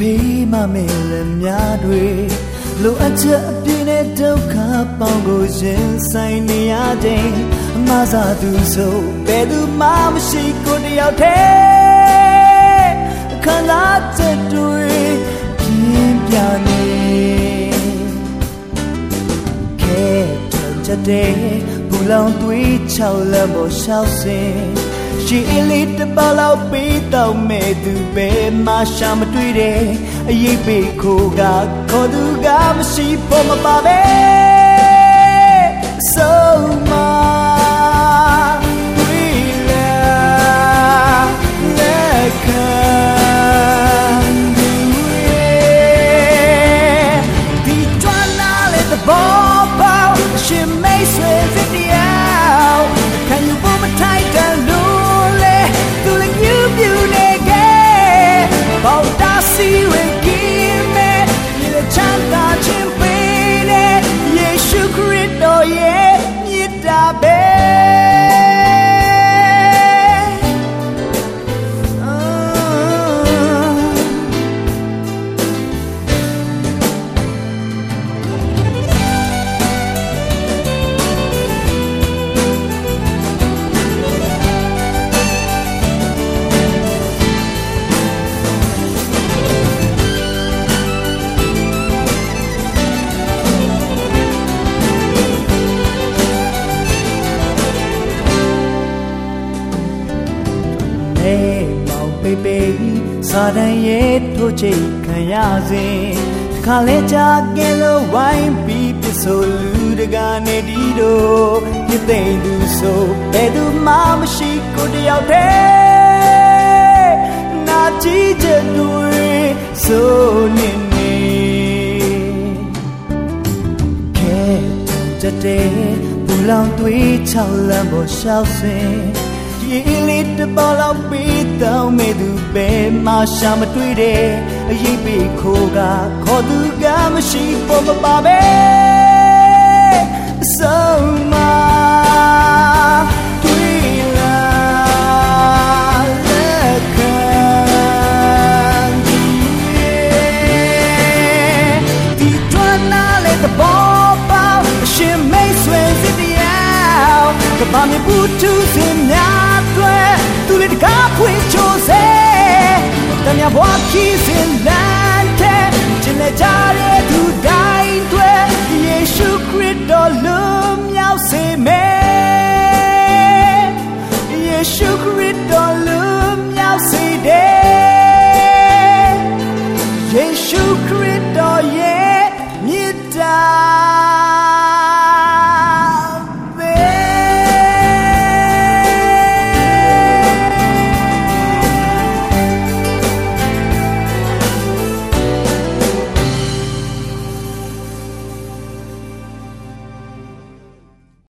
လေကိုကြီးဖေးမမဲလည်းများတွေလိုအပ်ချက်အပြည့်နဲ့ဒုက္ခပေါင်းကိုရင်ဆိုင်နေရတဲ့အမသာသူဆိုဘယ်သူမှမရှိကိုတယောက်တည်းခန္ဓာချက်တွေပြင်းပြနေခဲချက်တဲ့ဘူလောင်သွေးချောက်လက်ပေါ်ရှောက်စင် ရှိအလေးတပလောက်ပေးတော့မဲ့သူပဲမရှာမတွေ့တဲ့အရေးပေခိုးကခေါ်သူကမရှိပေါ်မပါပဲ so မောင်ပေပေစာတန်ရဲ့ထိုးချိတ်ခံရစဉ်တစ်ခါလဲကြကဲလို့ဝိုင်းပြီးပြဆိုလူတကာနေဒီတို့ပြသိမ့်သူဆိုဘယ်သူမှမရှိကိုတယောက်တည်းနာကြည့်ချက်တွေဆိုနေနေခဲချက်တဲ့ဘူလောင်သွေးချောက်လမ်းပေါ်ရှောက်စင် ဒီလေးတပေါ်လောက်ပြီးတော့မေသူပဲမရှာမတွေ့တဲ့အရေးပေခိုးကခေါ်သူကမရှိပေါ်မပါပဲ so much we love let come do it ဒီ တွန်းလာလေတဲ့ဘောပေါရှင်မိတ်ဆွေစစ်တရားကဘာမြဘူးသူစင်များတွေသူလေးတကားဖွင့်ချိုးစေတမယဘွားခီးစင်လန်တဲ့ကျင်လေကြတဲ့သူတိုင်းတွေယေရှုခရစ်တော်လွန်မြောက်စေမယ် ယေရှုခရစ်တော်လွန်မြောက်စေတယ်ယေရှုခရစ်တော်ရဲ့